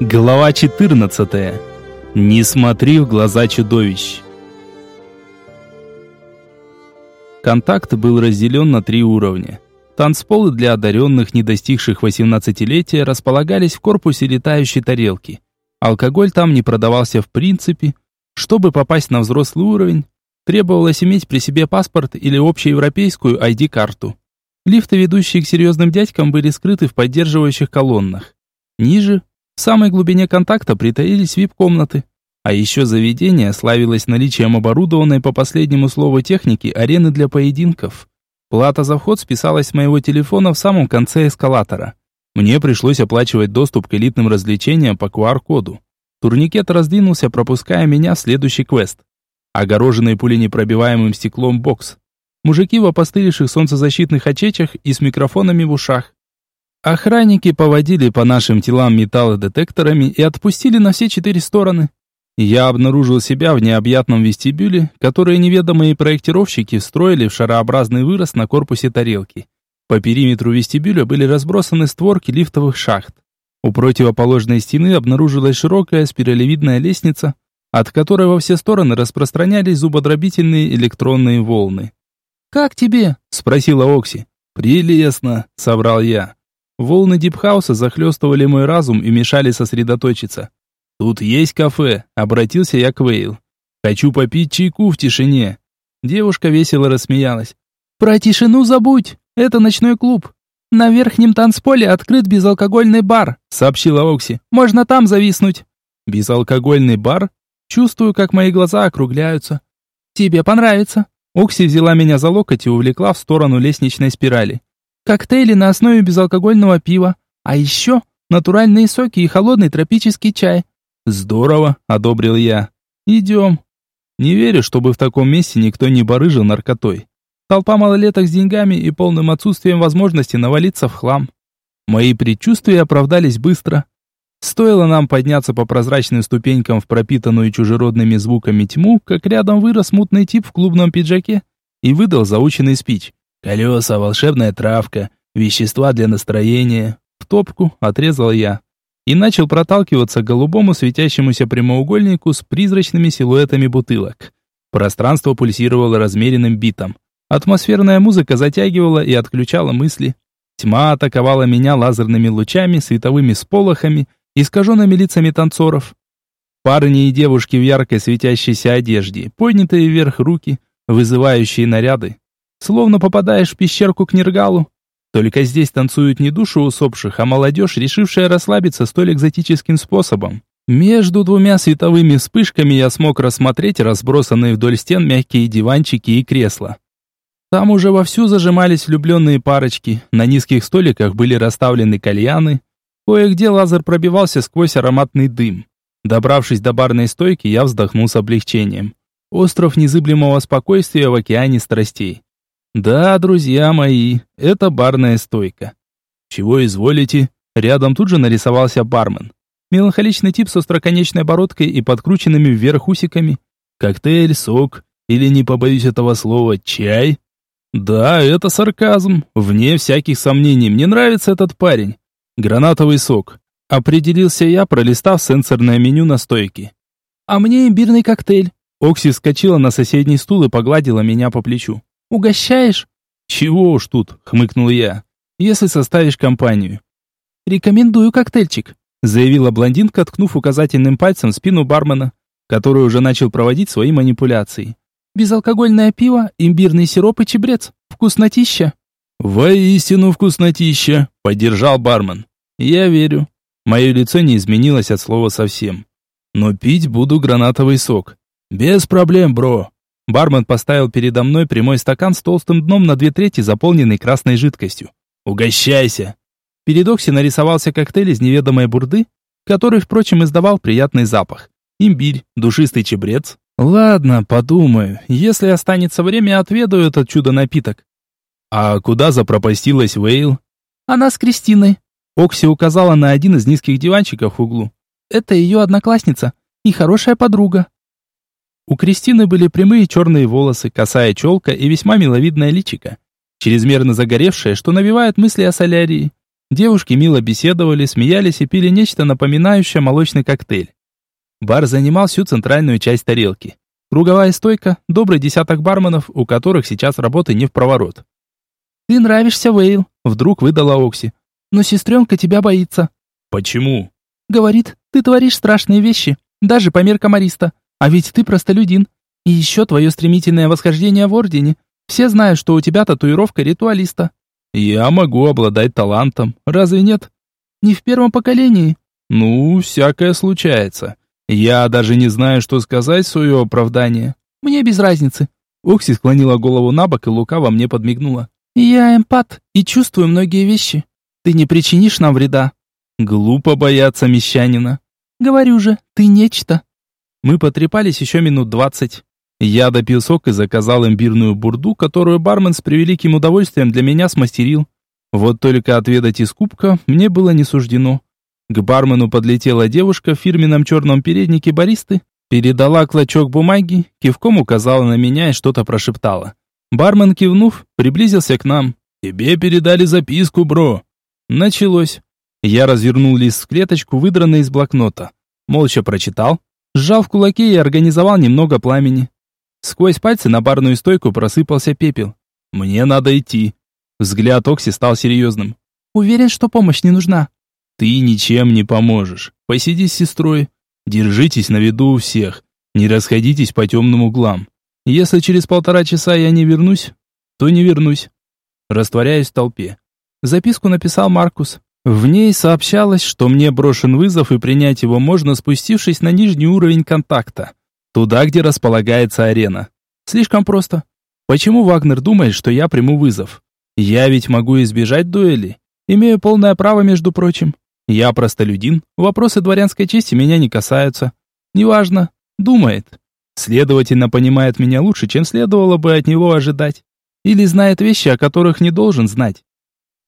Глава 14. Не смотри в глаза чудовищ. Контакт был разделен на три уровня. Танцполы для одаренных, не достигших 18-летия, располагались в корпусе летающей тарелки. Алкоголь там не продавался в принципе. Чтобы попасть на взрослый уровень, требовалось иметь при себе паспорт или общеевропейскую ID-карту. Лифты, ведущие к серьезным дядькам, были скрыты в поддерживающих колоннах. Ниже в самой глубине контакта притаились вип-комнаты. А еще заведение славилось наличием оборудованной по последнему слову техники арены для поединков. Плата за вход списалась с моего телефона в самом конце эскалатора. Мне пришлось оплачивать доступ к элитным развлечениям по QR-коду. Турникет раздвинулся, пропуская меня в следующий квест. Огороженный пуленепробиваемым стеклом бокс. Мужики в опостылевших солнцезащитных очечах и с микрофонами в ушах. Охранники поводили по нашим телам металлодетекторами и отпустили на все четыре стороны. Я обнаружил себя в необъятном вестибюле, который неведомые проектировщики встроили в шарообразный вырос на корпусе тарелки. По периметру вестибюля были разбросаны створки лифтовых шахт. У противоположной стены обнаружилась широкая спиралевидная лестница, от которой во все стороны распространялись зубодробительные электронные волны. «Как тебе?» – спросила Окси. «Прелестно», – соврал я. Волны дипхауса захлестывали мой разум и мешали сосредоточиться. «Тут есть кафе», — обратился я к Вейл. «Хочу попить чайку в тишине». Девушка весело рассмеялась. «Про тишину забудь, это ночной клуб. На верхнем танцполе открыт безалкогольный бар», — сообщила Окси. «Можно там зависнуть». «Безалкогольный бар?» Чувствую, как мои глаза округляются. «Тебе понравится». Окси взяла меня за локоть и увлекла в сторону лестничной спирали коктейли на основе безалкогольного пива, а еще натуральные соки и холодный тропический чай. Здорово, одобрил я. Идем. Не верю, чтобы в таком месте никто не барыжил наркотой. Толпа малолеток с деньгами и полным отсутствием возможности навалиться в хлам. Мои предчувствия оправдались быстро. Стоило нам подняться по прозрачным ступенькам в пропитанную чужеродными звуками тьму, как рядом вырос мутный тип в клубном пиджаке и выдал заученный спич. Колеса, волшебная травка, вещества для настроения. В топку отрезал я. И начал проталкиваться к голубому светящемуся прямоугольнику с призрачными силуэтами бутылок. Пространство пульсировало размеренным битом. Атмосферная музыка затягивала и отключала мысли. Тьма атаковала меня лазерными лучами, световыми сполохами, искаженными лицами танцоров. Парни и девушки в яркой светящейся одежде, поднятые вверх руки, вызывающие наряды, Словно попадаешь в пещерку к Нергалу. Только здесь танцуют не души усопших, а молодежь, решившая расслабиться столь экзотическим способом. Между двумя световыми вспышками я смог рассмотреть разбросанные вдоль стен мягкие диванчики и кресла. Там уже вовсю зажимались влюбленные парочки, на низких столиках были расставлены кальяны, кое-где лазер пробивался сквозь ароматный дым. Добравшись до барной стойки, я вздохнул с облегчением. Остров незыблемого спокойствия в океане страстей. Да, друзья мои, это барная стойка. Чего изволите? Рядом тут же нарисовался бармен. Меланхоличный тип с остроконечной бородкой и подкрученными вверх усиками. Коктейль, сок или, не побоюсь этого слова, чай? Да, это сарказм. Вне всяких сомнений, мне нравится этот парень. Гранатовый сок. Определился я, пролистав сенсорное меню на стойке. А мне имбирный коктейль. Окси вскочила на соседний стул и погладила меня по плечу. Угощаешь?» «Чего уж тут», — хмыкнул я, — «если составишь компанию». «Рекомендую коктейльчик», — заявила блондинка, ткнув указательным пальцем в спину бармена, который уже начал проводить свои манипуляции. «Безалкогольное пиво, имбирный сироп и чебрец. Вкуснотища». «Воистину вкуснотища», — поддержал бармен. «Я верю». Мое лицо не изменилось от слова совсем. «Но пить буду гранатовый сок». «Без проблем, бро», Бармен поставил передо мной прямой стакан с толстым дном на две трети, заполненный красной жидкостью. «Угощайся!» Перед Окси нарисовался коктейль из неведомой бурды, который, впрочем, издавал приятный запах. Имбирь, душистый чебрец. Ладно, подумаю. Если останется время, отведаю этот чудо-напиток. А куда запропастилась Вейл? Она с Кристиной. Окси указала на один из низких диванчиков в углу. Это ее одноклассница и хорошая подруга. У Кристины были прямые черные волосы, косая челка и весьма миловидное личико, чрезмерно загоревшее, что навевает мысли о солярии. Девушки мило беседовали, смеялись и пили нечто напоминающее молочный коктейль. Бар занимал всю центральную часть тарелки. Круговая стойка, добрый десяток барменов, у которых сейчас работы не в проворот. «Ты нравишься, Вейл», — вдруг выдала Окси. «Но сестренка тебя боится». «Почему?» «Говорит, ты творишь страшные вещи, даже по меркам Ариста. А ведь ты простолюдин. И еще твое стремительное восхождение в Ордене. Все знают, что у тебя татуировка ритуалиста». «Я могу обладать талантом, разве нет?» «Не в первом поколении». «Ну, всякое случается. Я даже не знаю, что сказать свое оправдание. Мне без разницы. Окси склонила голову на бок и лукаво мне подмигнула. Я эмпат и чувствую многие вещи. Ты не причинишь нам вреда. Глупо бояться мещанина. Говорю же, ты нечто. Мы потрепались еще минут двадцать. Я допил сок и заказал имбирную бурду, которую бармен с превеликим удовольствием для меня смастерил. Вот только отведать из кубка мне было не суждено. К бармену подлетела девушка в фирменном черном переднике баристы, передала клочок бумаги, кивком указала на меня и что-то прошептала. Бармен, кивнув, приблизился к нам. «Тебе передали записку, бро». Началось. Я развернул лист в клеточку, выдранный из блокнота. Молча прочитал, сжал в кулаке и организовал немного пламени. Сквозь пальцы на барную стойку просыпался пепел. «Мне надо идти». Взгляд Окси стал серьезным. «Уверен, что помощь не нужна?» Ты ничем не поможешь. Посиди с сестрой. Держитесь на виду у всех. Не расходитесь по темным углам. Если через полтора часа я не вернусь, то не вернусь. Растворяюсь в толпе. Записку написал Маркус. В ней сообщалось, что мне брошен вызов и принять его можно, спустившись на нижний уровень контакта. Туда, где располагается арена. Слишком просто. Почему Вагнер думает, что я приму вызов? Я ведь могу избежать дуэли. Имею полное право, между прочим. Я простолюдин, вопросы дворянской чести меня не касаются. Неважно, думает. Следовательно, понимает меня лучше, чем следовало бы от него ожидать. Или знает вещи, о которых не должен знать.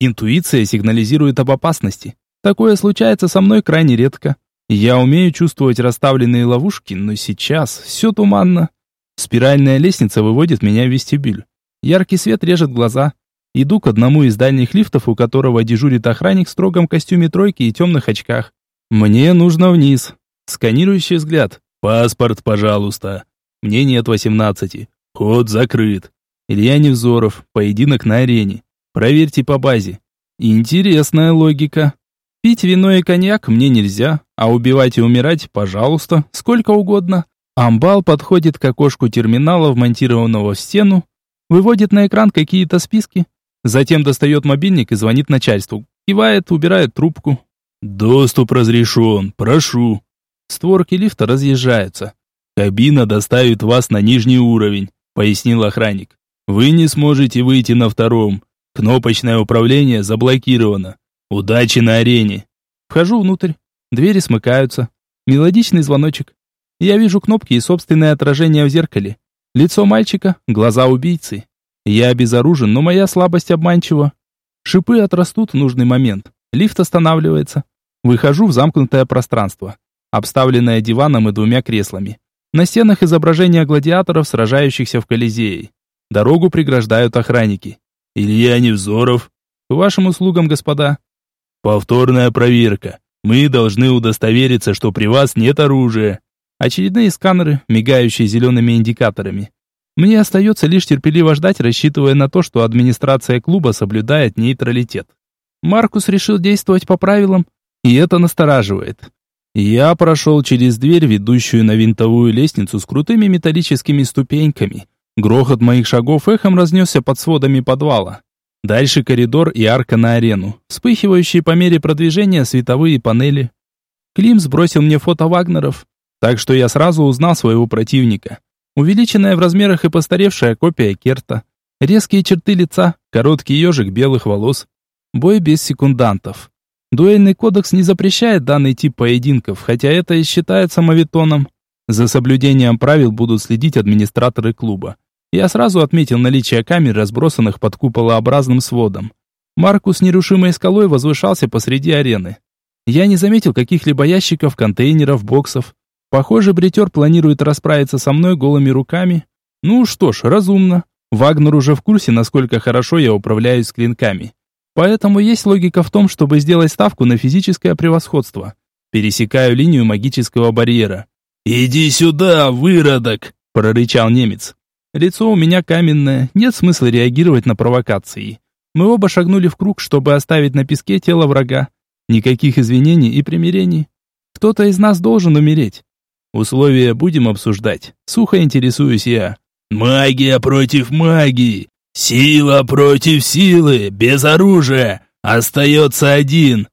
Интуиция сигнализирует об опасности. Такое случается со мной крайне редко. Я умею чувствовать расставленные ловушки, но сейчас все туманно. Спиральная лестница выводит меня в вестибюль. Яркий свет режет глаза. Иду к одному из дальних лифтов, у которого дежурит охранник в строгом костюме тройки и темных очках. Мне нужно вниз. Сканирующий взгляд. Паспорт, пожалуйста. Мне нет восемнадцати. Ход закрыт. Илья Невзоров. Поединок на арене. Проверьте по базе. Интересная логика. Пить вино и коньяк мне нельзя, а убивать и умирать, пожалуйста, сколько угодно. Амбал подходит к окошку терминала, вмонтированного в стену, выводит на экран какие-то списки, Затем достает мобильник и звонит начальству. Кивает, убирает трубку. «Доступ разрешен, прошу». Створки лифта разъезжаются. «Кабина доставит вас на нижний уровень», — пояснил охранник. «Вы не сможете выйти на втором. Кнопочное управление заблокировано. Удачи на арене». Вхожу внутрь. Двери смыкаются. Мелодичный звоночек. Я вижу кнопки и собственное отражение в зеркале. Лицо мальчика, глаза убийцы. Я обезоружен, но моя слабость обманчива. Шипы отрастут в нужный момент. Лифт останавливается. Выхожу в замкнутое пространство, обставленное диваном и двумя креслами. На стенах изображения гладиаторов, сражающихся в Колизее. Дорогу преграждают охранники. Илья Невзоров. К вашим услугам, господа. Повторная проверка. Мы должны удостовериться, что при вас нет оружия. Очередные сканеры, мигающие зелеными индикаторами. Мне остается лишь терпеливо ждать, рассчитывая на то, что администрация клуба соблюдает нейтралитет. Маркус решил действовать по правилам, и это настораживает. Я прошел через дверь, ведущую на винтовую лестницу с крутыми металлическими ступеньками. Грохот моих шагов эхом разнесся под сводами подвала. Дальше коридор и арка на арену, вспыхивающие по мере продвижения световые панели. Клим сбросил мне фото Вагнеров, так что я сразу узнал своего противника. Увеличенная в размерах и постаревшая копия Керта. Резкие черты лица, короткий ежик белых волос. Бой без секундантов. Дуэльный кодекс не запрещает данный тип поединков, хотя это и считается мавитоном. За соблюдением правил будут следить администраторы клуба. Я сразу отметил наличие камер, разбросанных под куполообразным сводом. Маркус нерушимой скалой возвышался посреди арены. Я не заметил каких-либо ящиков, контейнеров, боксов. Похоже, бритер планирует расправиться со мной голыми руками. Ну что ж, разумно. Вагнер уже в курсе, насколько хорошо я управляюсь клинками. Поэтому есть логика в том, чтобы сделать ставку на физическое превосходство. Пересекаю линию магического барьера. «Иди сюда, выродок!» – прорычал немец. Лицо у меня каменное, нет смысла реагировать на провокации. Мы оба шагнули в круг, чтобы оставить на песке тело врага. Никаких извинений и примирений. Кто-то из нас должен умереть. Условия будем обсуждать. Сухо интересуюсь я. Магия против магии. Сила против силы. Без оружия. Остается один.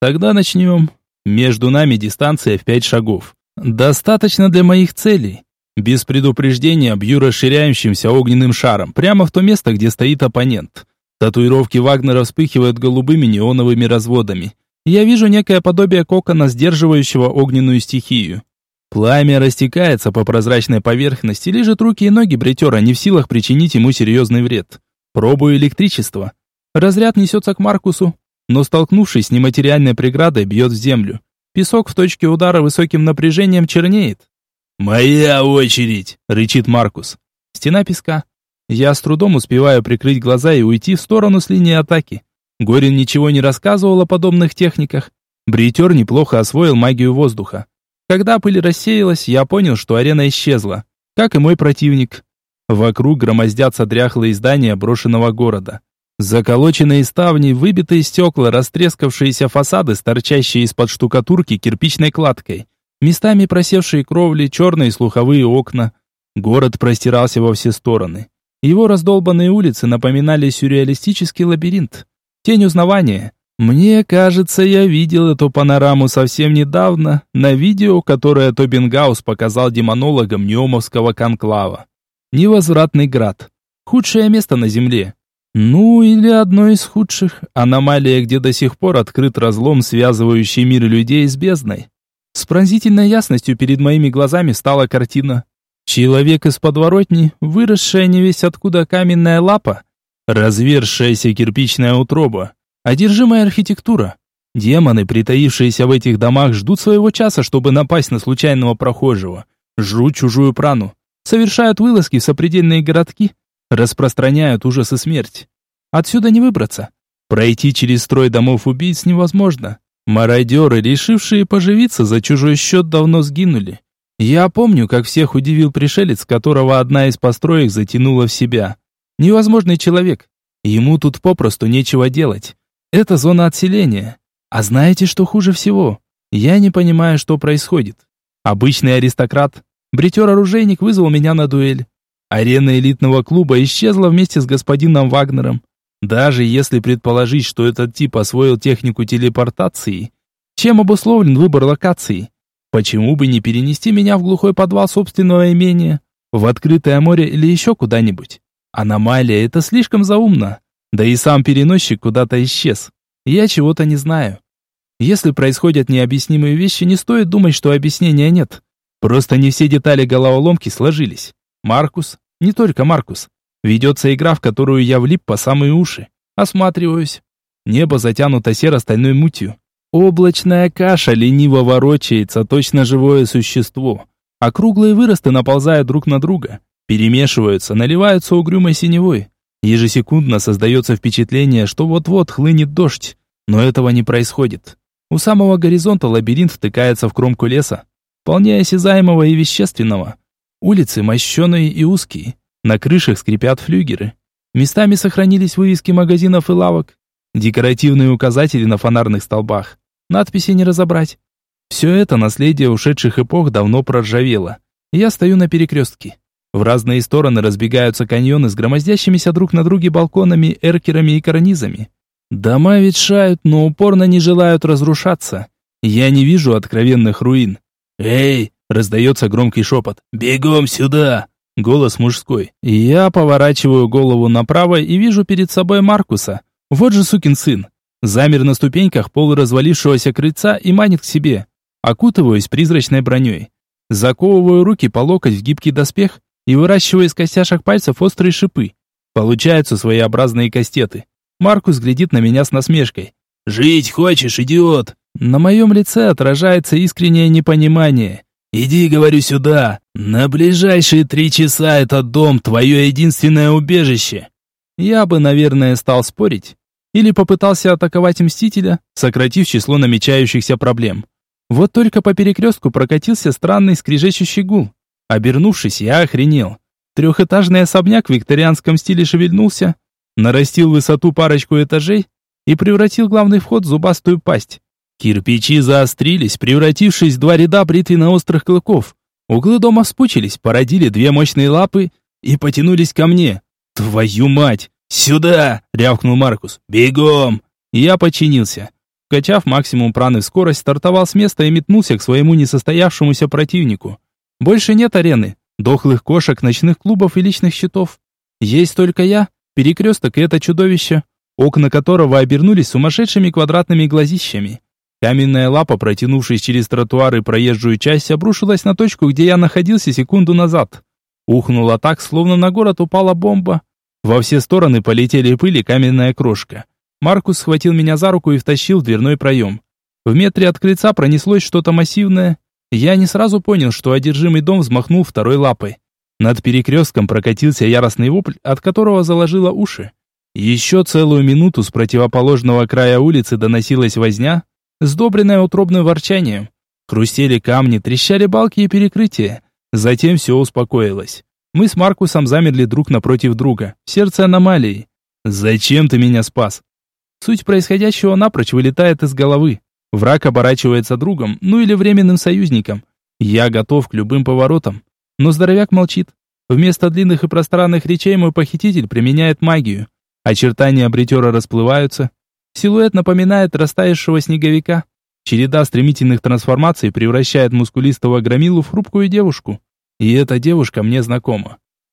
Тогда начнем. Между нами дистанция в пять шагов. Достаточно для моих целей. Без предупреждения бью расширяющимся огненным шаром прямо в то место, где стоит оппонент. Татуировки Вагнера вспыхивают голубыми неоновыми разводами. Я вижу некое подобие кокона, сдерживающего огненную стихию. Пламя растекается по прозрачной поверхности, лежат руки и ноги бритера, не в силах причинить ему серьезный вред. Пробую электричество. Разряд несется к Маркусу, но столкнувшись с нематериальной преградой, бьет в землю. Песок в точке удара высоким напряжением чернеет. «Моя очередь!» — рычит Маркус. Стена песка. Я с трудом успеваю прикрыть глаза и уйти в сторону с линии атаки. Горин ничего не рассказывал о подобных техниках. Бритер неплохо освоил магию воздуха. Когда пыль рассеялась, я понял, что арена исчезла, как и мой противник. Вокруг громоздятся дряхлые здания брошенного города. Заколоченные ставни, выбитые стекла, растрескавшиеся фасады, торчащие из-под штукатурки кирпичной кладкой. Местами просевшие кровли, черные слуховые окна. Город простирался во все стороны. Его раздолбанные улицы напоминали сюрреалистический лабиринт. Тень узнавания. Мне кажется, я видел эту панораму совсем недавно на видео, которое Тобингаус показал демонологам Неомовского конклава. Невозвратный град. Худшее место на Земле. Ну, или одно из худших. Аномалия, где до сих пор открыт разлом, связывающий мир людей с бездной. С пронзительной ясностью перед моими глазами стала картина. Человек из подворотни, выросшая не весь откуда каменная лапа, Развершаяся кирпичная утроба. Одержимая архитектура. Демоны, притаившиеся в этих домах, ждут своего часа, чтобы напасть на случайного прохожего. Жрут чужую прану. Совершают вылазки в сопредельные городки. Распространяют ужас и смерть. Отсюда не выбраться. Пройти через строй домов убийц невозможно. Мародеры, решившие поживиться за чужой счет, давно сгинули. Я помню, как всех удивил пришелец, которого одна из построек затянула в себя. Невозможный человек. Ему тут попросту нечего делать. Это зона отселения. А знаете, что хуже всего? Я не понимаю, что происходит. Обычный аристократ, бритер-оружейник вызвал меня на дуэль. Арена элитного клуба исчезла вместе с господином Вагнером. Даже если предположить, что этот тип освоил технику телепортации, чем обусловлен выбор локации? Почему бы не перенести меня в глухой подвал собственного имения, в открытое море или еще куда-нибудь? Аномалия — это слишком заумно. Да и сам переносчик куда-то исчез. Я чего-то не знаю. Если происходят необъяснимые вещи, не стоит думать, что объяснения нет. Просто не все детали головоломки сложились. Маркус, не только Маркус. Ведется игра, в которую я влип по самые уши. Осматриваюсь. Небо затянуто серо-стальной мутью. Облачная каша лениво ворочается, точно живое существо. Округлые выросты наползают друг на друга перемешиваются, наливаются угрюмой синевой. Ежесекундно создается впечатление, что вот-вот хлынет дождь, но этого не происходит. У самого горизонта лабиринт втыкается в кромку леса, вполне осязаемого и вещественного. Улицы мощеные и узкие, на крышах скрипят флюгеры. Местами сохранились вывески магазинов и лавок, декоративные указатели на фонарных столбах. Надписи не разобрать. Все это наследие ушедших эпох давно проржавело. Я стою на перекрестке. В разные стороны разбегаются каньоны с громоздящимися друг на друге балконами, эркерами и карнизами. Дома ветшают, но упорно не желают разрушаться. Я не вижу откровенных руин. «Эй!» — раздается громкий шепот. «Бегом сюда!» Голос мужской. Я поворачиваю голову направо и вижу перед собой Маркуса. Вот же сукин сын. Замер на ступеньках полуразвалившегося крыльца и манит к себе. Окутываюсь призрачной броней. Заковываю руки по локоть в гибкий доспех и выращиваю из костяшек пальцев острые шипы. Получаются своеобразные кастеты. Маркус глядит на меня с насмешкой. «Жить хочешь, идиот?» На моем лице отражается искреннее непонимание. «Иди, говорю, сюда. На ближайшие три часа этот дом твое единственное убежище». Я бы, наверное, стал спорить. или попытался атаковать Мстителя, сократив число намечающихся проблем. Вот только по перекрестку прокатился странный скрежещущий гул. Обернувшись, я охренел. Трехэтажный особняк в викторианском стиле шевельнулся, нарастил высоту парочку этажей и превратил главный вход в зубастую пасть. Кирпичи заострились, превратившись в два ряда бритвенно-острых клыков. Углы дома вспучились, породили две мощные лапы и потянулись ко мне. «Твою мать! Сюда!» — рявкнул Маркус. «Бегом!» Я подчинился. Качав максимум праны в скорость, стартовал с места и метнулся к своему несостоявшемуся противнику. Больше нет арены, дохлых кошек, ночных клубов и личных счетов. Есть только я, перекресток и это чудовище, окна которого обернулись сумасшедшими квадратными глазищами. Каменная лапа, протянувшись через тротуар и проезжую часть, обрушилась на точку, где я находился секунду назад. Ухнула так, словно на город упала бомба. Во все стороны полетели пыли каменная крошка. Маркус схватил меня за руку и втащил в дверной проем. В метре от крыльца пронеслось что-то массивное. Я не сразу понял, что одержимый дом взмахнул второй лапой. Над перекрестком прокатился яростный вопль, от которого заложило уши. Еще целую минуту с противоположного края улицы доносилась возня, сдобренная утробным ворчанием. Хрустели камни, трещали балки и перекрытия. Затем все успокоилось. Мы с Маркусом замерли друг напротив друга, в сердце аномалии. «Зачем ты меня спас?» Суть происходящего напрочь вылетает из головы. Враг оборачивается другом, ну или временным союзником. Я готов к любым поворотам. Но здоровяк молчит. Вместо длинных и пространных речей мой похититель применяет магию. Очертания бритера расплываются, Силуэт напоминает растаявшего снеговика. Череда стремительных трансформаций превращает мускулистого громилу в хрупкую девушку. И эта девушка мне знакома.